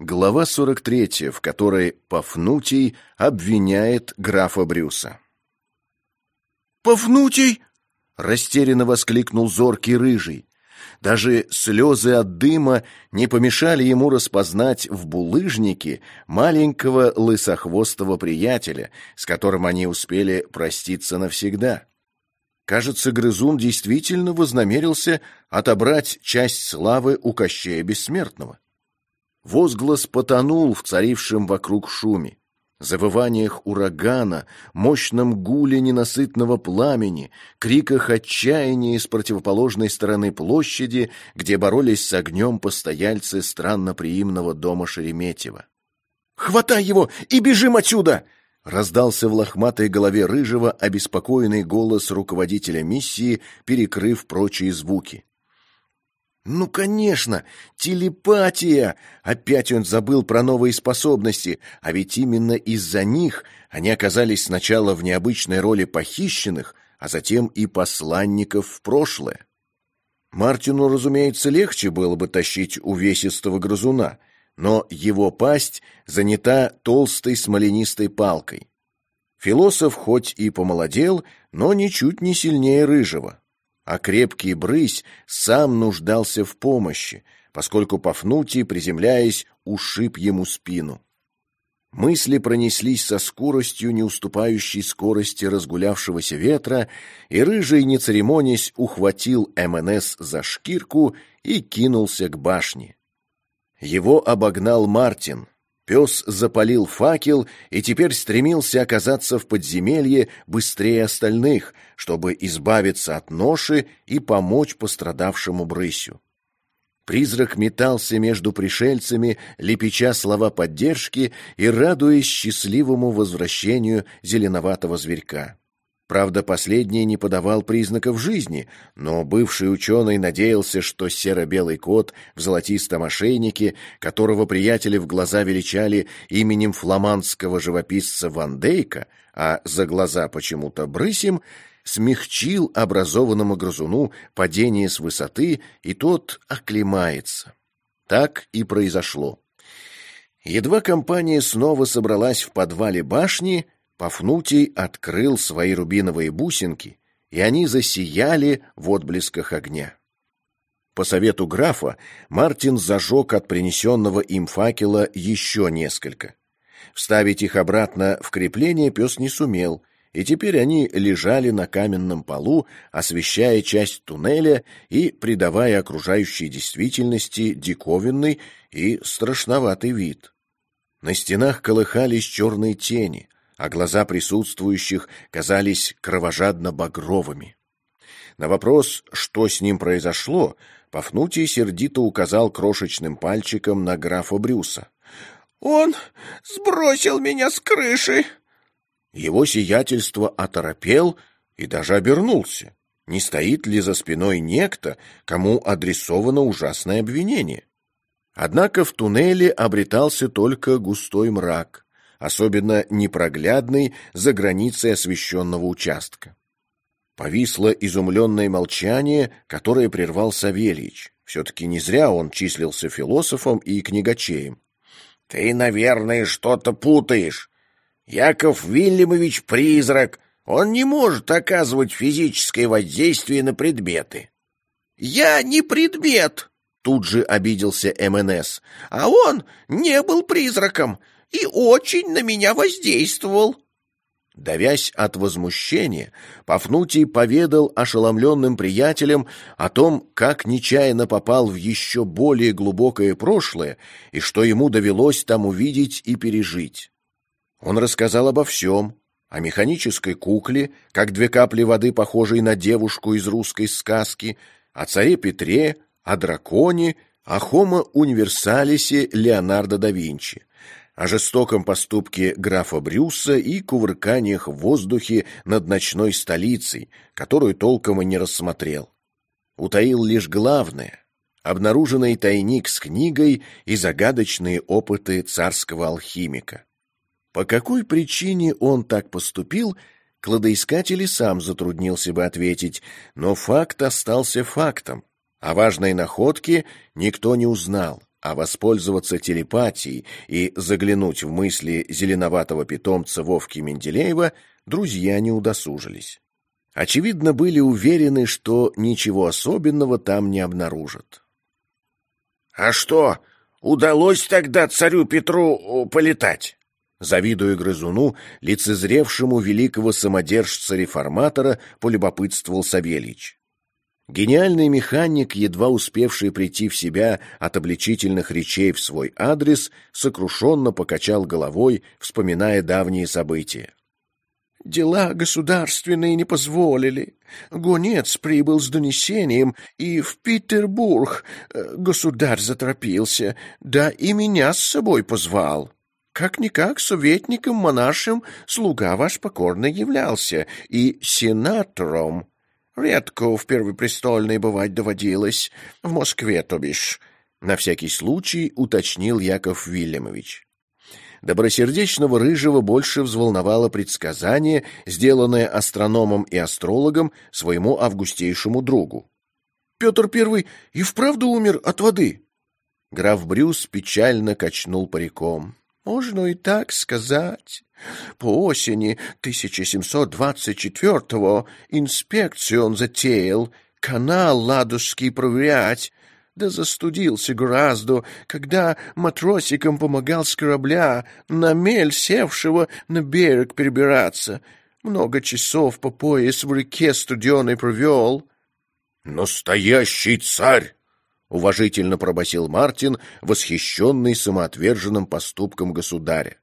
Глава 43, в которой Пафнутий обвиняет графа Брюса. «Пафнутий!» — растерянно воскликнул зоркий рыжий. Даже слезы от дыма не помешали ему распознать в булыжнике маленького лысохвостого приятеля, с которым они успели проститься навсегда. Кажется, грызун действительно вознамерился отобрать часть славы у Кощея Бессмертного. Возглас потонул в царившем вокруг шуме. Завываниях урагана, мощном гуле ненасытного пламени, криках отчаяния с противоположной стороны площади, где боролись с огнем постояльцы странноприимного дома Шереметьева. «Хватай его и бежим отсюда!» Раздался в лохматой голове Рыжего обеспокоенный голос руководителя миссии, перекрыв прочие звуки. Ну, конечно, телепатия! Опять он забыл про новые способности, а ведь именно из-за них они оказались сначала в необычной роли похищенных, а затем и посланников в прошлое. Мартину, разумеется, легче было бы тащить увесистого грызуна, но его пасть занята толстой смоленистой палкой. Философ хоть и помолодел, но ничуть не сильнее рыжего а крепкий брысь сам нуждался в помощи, поскольку Пафнутий, приземляясь, ушиб ему спину. Мысли пронеслись со скоростью, не уступающей скорости разгулявшегося ветра, и Рыжий, не церемонясь, ухватил МНС за шкирку и кинулся к башне. Его обогнал Мартин, Пес запалил факел и теперь стремился оказаться в подземелье быстрее остальных, чтобы избавиться от ноши и помочь пострадавшему брысью. Призрак метался между пришельцами, лепеча слова поддержки и радуясь счастливому возвращению зеленоватого зверька. Правда, последний не подавал признаков жизни, но бывший ученый надеялся, что серо-белый кот в золотистом ошейнике, которого приятели в глаза величали именем фламандского живописца Ван Дейка, а за глаза почему-то брысим, смягчил образованному грызуну падение с высоты, и тот оклемается. Так и произошло. Едва компания снова собралась в подвале башни, Пафнутий открыл свои рубиновые бусинки, и они засияли в отблесках огня. По совету графа Мартин зажег от принесенного им факела еще несколько. Вставить их обратно в крепление пес не сумел, и теперь они лежали на каменном полу, освещая часть туннеля и придавая окружающей действительности диковинный и страшноватый вид. На стенах колыхались черные тени, а глаза присутствующих казались кровожадно-багровыми. На вопрос, что с ним произошло, Пафнутий сердито указал крошечным пальчиком на графа Брюса. «Он сбросил меня с крыши!» Его сиятельство оторопел и даже обернулся. Не стоит ли за спиной некто, кому адресовано ужасное обвинение? Однако в туннеле обретался только густой мрак особенно непроглядный за границей освещенного участка. Повисло изумленное молчание, которое прервал Савельич. Все-таки не зря он числился философом и книгачеем. — Ты, наверное, что-то путаешь. Яков Вильямович — призрак. Он не может оказывать физическое воздействие на предметы. — Я не предмет! — тут же обиделся МНС. — А он не был призраком и очень на меня воздействовал. Давясь от возмущения, Пафнутий поведал ошеломленным приятелям о том, как нечаянно попал в еще более глубокое прошлое и что ему довелось там увидеть и пережить. Он рассказал обо всем, о механической кукле, как две капли воды, похожей на девушку из русской сказки, о царе Петре, о драконе, о хомо универсалисе Леонардо да Винчи, о жестоком поступке графа Брюса и кувырканиях в воздухе над ночной столицей, которую толком и не рассмотрел. Утаил лишь главное — обнаруженный тайник с книгой и загадочные опыты царского алхимика. По какой причине он так поступил, кладоискатель и сам затруднился бы ответить, но факт остался фактом. О важной находке никто не узнал, а воспользоваться телепатией и заглянуть в мысли зеленоватого питомца Вовки Менделеева друзья не удосужились. Очевидно, были уверены, что ничего особенного там не обнаружат. «А что, удалось тогда царю Петру полетать?» Завидуя грызуну, лицезревшему великого самодержца-реформатора, полюбопытствовал Савельич. Гениальный механик, едва успевший прийти в себя от обличительных речей в свой адрес, сокрушенно покачал головой, вспоминая давние события. Дела государственные не позволили. Гонец прибыл с донесением, и в Петербург э, государь заторопился, да и меня с собой позвал. Как-никак советником монаршим слуга ваш покорно являлся, и сенатором. Редко в Первопрестольной бывать доводилось, в Москве, то бишь. На всякий случай уточнил Яков Вильямович. Добросердечного Рыжего больше взволновало предсказание, сделанное астрономом и астрологом своему августейшему другу. «Петр Первый и вправду умер от воды?» Граф Брюс печально качнул париком. «Можно и так сказать. По осени 1724-го инспекцию он затеял, канал Ладожский проверять, да застудился гораздо, когда матросикам помогал с корабля на мель севшего на берег перебираться. Много часов по пояс в реке студеной провел. «Настоящий царь!» — уважительно пробасил Мартин, восхищенный самоотверженным поступком государя.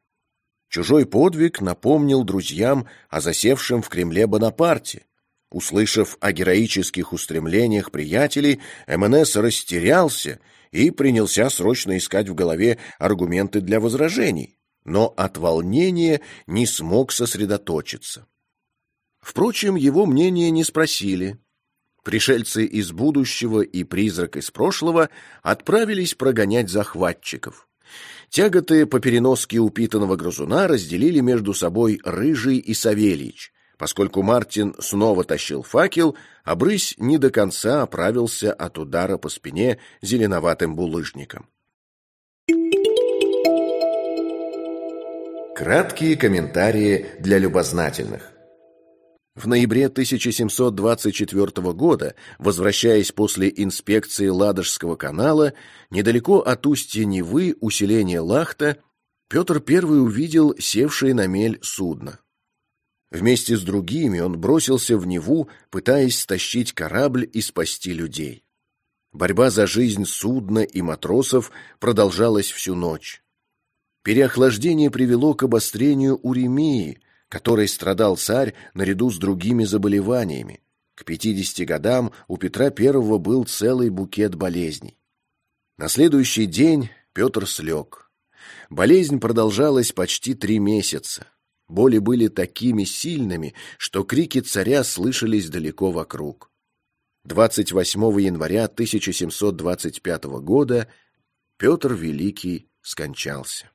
Чужой подвиг напомнил друзьям о засевшем в Кремле Бонапарте, Услышав о героических устремлениях приятелей, МНС растерялся и принялся срочно искать в голове аргументы для возражений, но от волнения не смог сосредоточиться. Впрочем, его мнение не спросили. Пришельцы из будущего и призрак из прошлого отправились прогонять захватчиков. Тяготы по переноске упитанного грызуна разделили между собой Рыжий и Савельич, Поскольку Мартин снова тащил факел, а брысь не до конца оправился от удара по спине зеленоватым булыжником. Краткие комментарии для любознательных. В ноябре 1724 года, возвращаясь после инспекции Ладожского канала, недалеко от устья Невы, усиления Лахта, Петр I увидел севшее на мель судно. Вместе с другими он бросился в Неву, пытаясь стащить корабль и спасти людей. Борьба за жизнь судна и матросов продолжалась всю ночь. Переохлаждение привело к обострению уремии, которой страдал царь наряду с другими заболеваниями. К 50 годам у Петра I был целый букет болезней. На следующий день Петр слег. Болезнь продолжалась почти три месяца. Боли были такими сильными, что крики царя слышались далеко вокруг. 28 января 1725 года Петр Великий скончался.